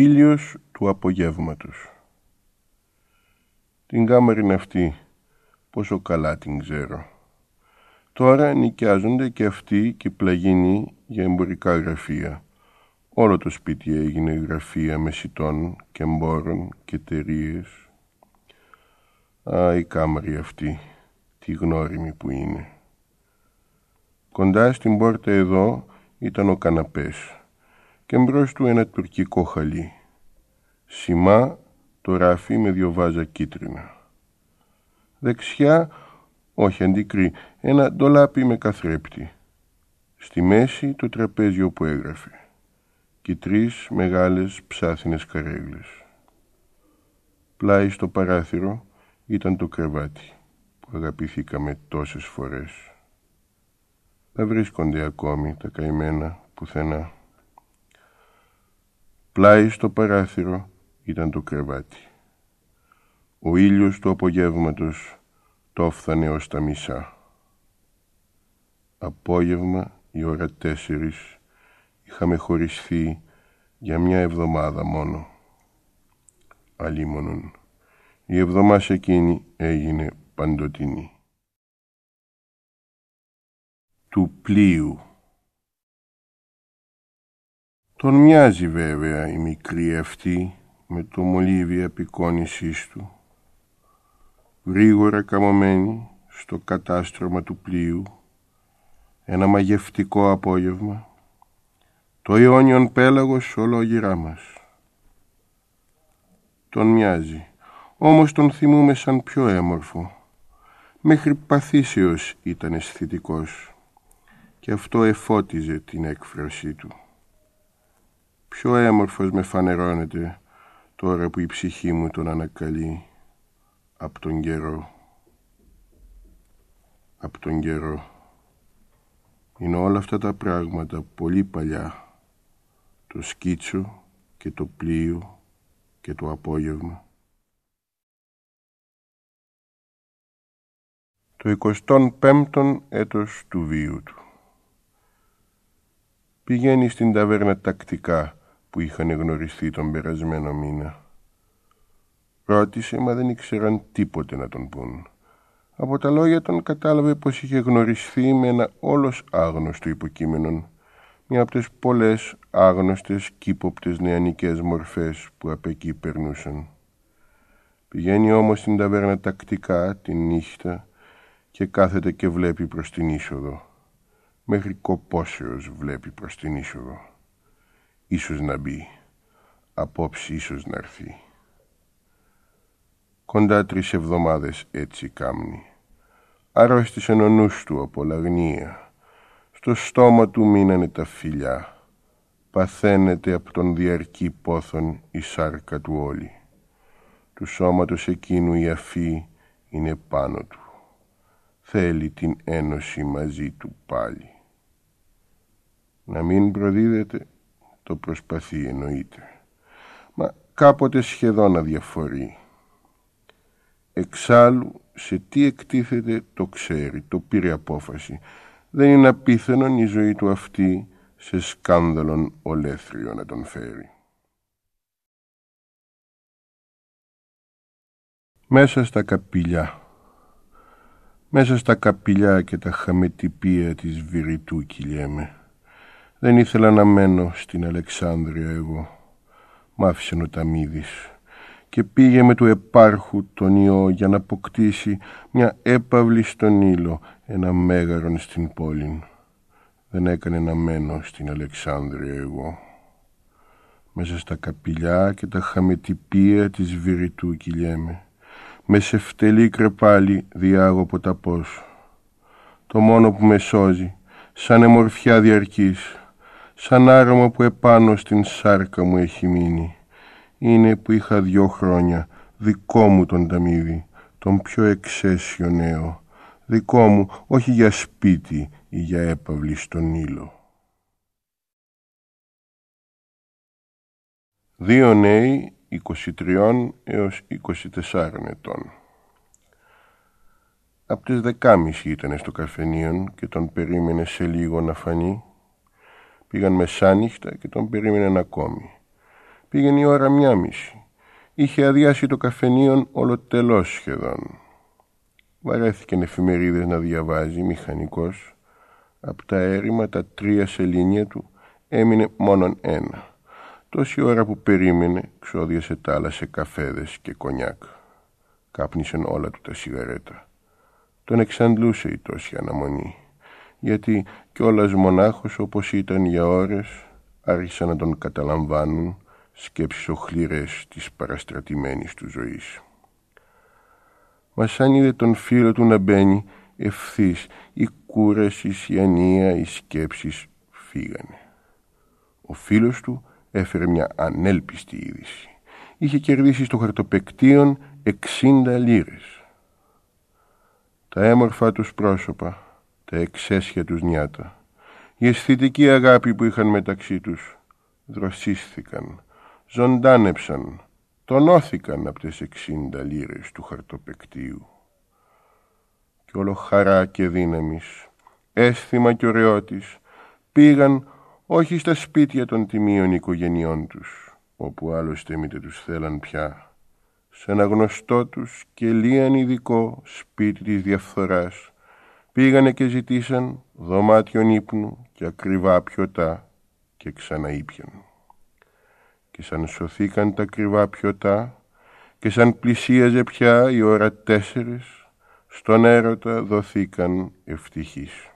ήλιος του απογεύματος. Την κάμερη αυτή, πόσο καλά την ξέρω. Τώρα νοικιάζονται και αυτοί και πλαγίνοι για εμπορικά γραφεία. Όλο το σπίτι έγινε γραφεία μεσητών και εμπόρων και εταιρείες. Α, η κάμαρη αυτή, τι γνώριμη που είναι. Κοντά στην πόρτα εδώ ήταν ο καναπές και μπρος του ένα τουρκικό χαλί. Σημά το ράφι με δυο βάζα κίτρινα. Δεξιά, όχι αντικρή, ένα ντολάπι με καθρέπτη. Στη μέση το τραπέζι που έγραφε και τρεις μεγάλες ψάθινες καρέγλες. Πλάι στο παράθυρο ήταν το κρεβάτι που αγαπηθήκαμε τόσες φορές. Δεν βρίσκονται ακόμη τα καημένα πουθενά. Πλάι στο παράθυρο ήταν το κρεβάτι. Ο ήλιος του απογεύματος το φθανε ως τα μισά. Απόγευμα η ώρα τέσσερις είχαμε χωριστεί για μια εβδομάδα μόνο. Αλίμονον. Η εβδομάδα εκείνη έγινε παντοτινή. Του πλοίου. Τον μοιάζει βέβαια η μικρή αυτή με το μολύβι απεικόνησής του. Γρήγορα καμωμένη στο κατάστρωμα του πλοίου ένα μαγευτικό απόγευμα το Ιόνιον πέλαγος ολόγυρά μας. Τον μοιάζει, όμως τον θυμούμε σαν πιο έμορφο. Μέχρι παθήσεως ήταν αισθητικός και αυτό εφώτιζε την έκφρασή του. Πιο έμορφος με φανερώνεται τώρα που η ψυχή μου τον ανακαλεί από τον καιρό. Από τον καιρό. Είναι όλα αυτά τα πράγματα πολύ παλιά το σκίτσο και το πλοίο και το απόγευμα. Το 25ο έτος του βίου του. Πηγαίνει στην ταβέρνα τακτικά που είχαν γνωριστεί τον περασμένο μήνα. Ρώτησε, μα δεν ήξεραν τίποτε να τον πούν. Από τα λόγια τον κατάλαβε πως είχε γνωριστεί με ένα όλος άγνωστο υποκείμενον μια από τις πολλές άγνωστες κύποπτες νεανικές μορφές που απ' εκεί περνούσαν. Πηγαίνει όμως στην ταβέρνα τακτικά τη νύχτα και κάθεται και βλέπει προς την είσοδο. Μέχρι κοπόσεως βλέπει προς την είσοδο. Ίσως να μπει, απόψη ίσως να έρθει. Κοντά τρεις εβδομάδες έτσι κάμνει. Αρρώστησε ο νους του από λαγνία στο στόμα του μείνανε τα φιλιά. Παθαίνεται από τον διαρκή πόθον η σάρκα του όλη. Του σώματος εκείνου η αφή είναι πάνω του. Θέλει την ένωση μαζί του πάλι. Να μην προδίδεται, το προσπαθεί εννοείται. Μα κάποτε σχεδόν αδιαφορεί. Εξάλλου σε τι εκτίθεται το ξέρει, το πήρε απόφαση δεν είναι απίθανον η ζωή του αυτή σε σκάνδαλον ολέθριο να τον φέρει. Μέσα στα καπηλιά μέσα στα καπηλιά και τα χαμετυπία της Βηρητού κυλιέμαι. Δεν ήθελα να μένω στην Αλεξάνδρεια εγώ. Μ' άφησε ο Ταμίδης και πήγε με του επάρχου τον ιό για να αποκτήσει μια έπαυλη στον ήλο, ένα μέγαρον στην πόλη. Δεν έκανε να μένω στην Αλεξάνδρεια εγώ. Μέσα στα καπηλιά και τα χαμετυπία της Βηρητού κυλιέμαι. Με σε φτελή κρεπάλι διάγω ποταπός. Το μόνο που με σώζει, σαν εμορφιά διαρκής, σαν άρωμα που επάνω στην σάρκα μου έχει μείνει είναι που είχα δυο χρόνια δικό μου τον ταμίδι, τον πιο εξαίσιο νέο, δικό μου όχι για σπίτι ή για έπαυλη στον ήλο. Δύο νέοι 23 έως 24 ετών. Από τις δεκάμιση ήταν στο καφενείο και τον περίμενε σε λίγο να φανεί. Πήγαν μεσάνυχτα και τον περίμεναν ακόμη. Πήγαινε η ώρα μια μισή. Είχε αδειάσει το καφενείο ολοτελώς σχεδόν. Βαρέθηκε εφημερίδες να διαβάζει μηχανικός. Από τα έρημα τα τρία σελήνια του έμεινε μόνον ένα. Τόση ώρα που περίμενε ξόδιασε τάλα σε καφέδες και κονιάκ. Κάπνισαν όλα του τα σιγαρέτα. Τον εξαντλούσε η τόση αναμονή, γιατί κιόλας μονάχος όπως ήταν για ώρες άρχισαν να τον καταλαμβάνουν σκέψεις οχληρές της παραστρατημένης του ζωής. Μας σαν είδε τον φίλο του να μπαίνει ευθύς, η κούρασης, η ανία, οι σκέψεις φύγανε. Ο φίλος του έφερε μια ανέλπιστη είδηση. Είχε κερδίσει στο χαρτοπεκτίον 60 λίρες. Τα έμορφα τους πρόσωπα, τα εξαίσια τους νιάτα, η αισθητική αγάπη που είχαν μεταξύ τους, δροσίστηκαν, ζωντάνεψαν, τονώθηκαν από τις 60 λίρες του χαρτοπεκτίου. Κι όλο χαρά και δύναμης, αίσθημα και ωραιότης, πήγαν όχι στα σπίτια των τιμίων οικογενειών τους, όπου άλλωστε μήτε τους θέλαν πια, σε ένα γνωστό τους και λίαν ειδικό σπίτι της διαφθοράς, πήγανε και ζητήσαν δωμάτιον ύπνου και ακριβά πιωτά και ξαναείπιαν. Και σαν σωθήκαν τα ακριβά πιωτά και σαν πλησίαζε πια η ώρα τέσσερις, στον έρωτα δοθήκαν ευτυχείς.